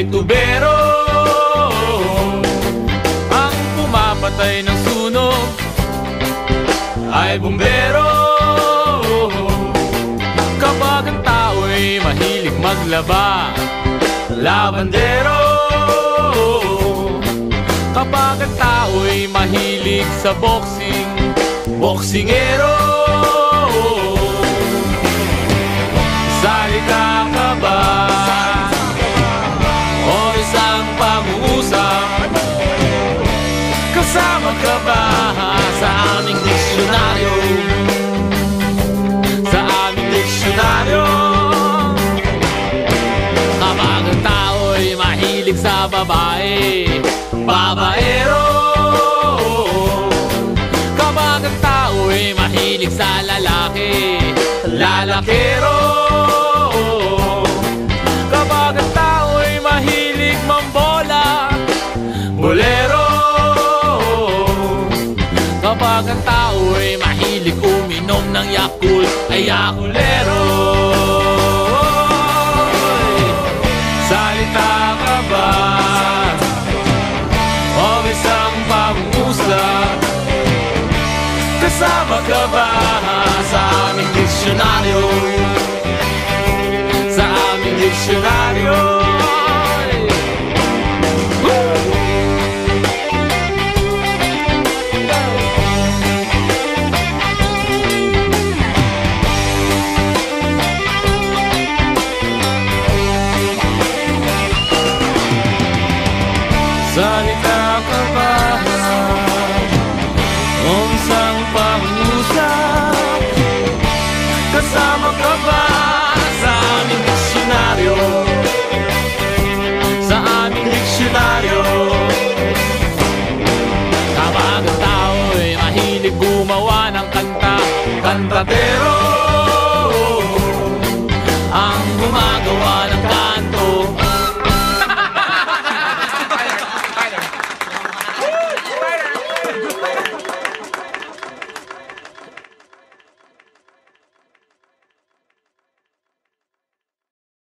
ay tubero. Ang pumapatay ng sunog ay bumbero. Kapag ang tao ay mahilig maglaba Labandero. Kapag ang tao ay mahilig sa boxing Boksingero. Kasama ka ba sa aming diksyonaryo? Sa aming diksyonaryo Kapag ang tao'y mahilig sa babae Babaero. Kapag ang tao'y mahilig sa lalaki Lalakero. Kapag ang tao'y mahilig mambola Kapag ang tao'y mahilig uminom ng Yakult Ay Yakulero Salita ka ba? O isang pag-usap Kasama ka ba sa aming diksyonaryo? Sa aming diksyonaryo Salita ka ba? Unsang pag-usap Kasama ka ba sa aming diksyonaryo? Sa aming diksyonaryo Kapag ang tao ay mahilig gumawa ng kanta Kantatero Ang gumagawa